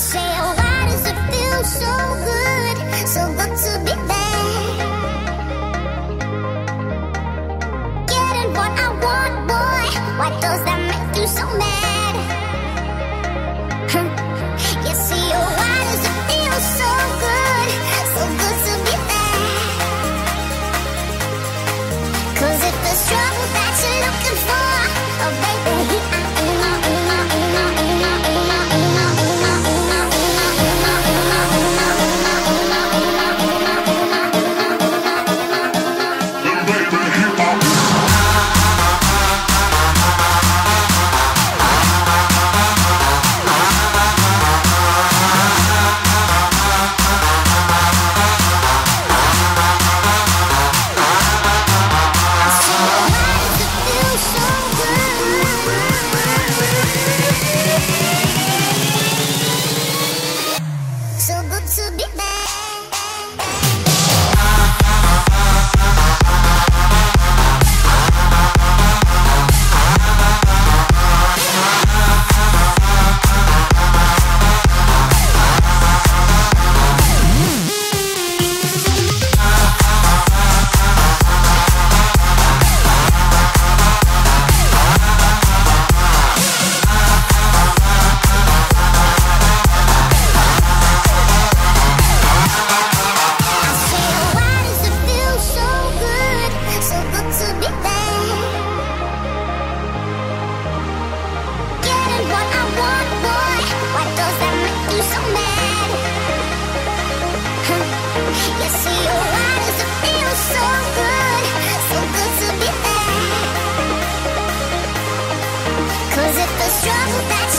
Oh, why does it feel so good, so good to be back? Getting what I want, boy. Why does to be back 说不再。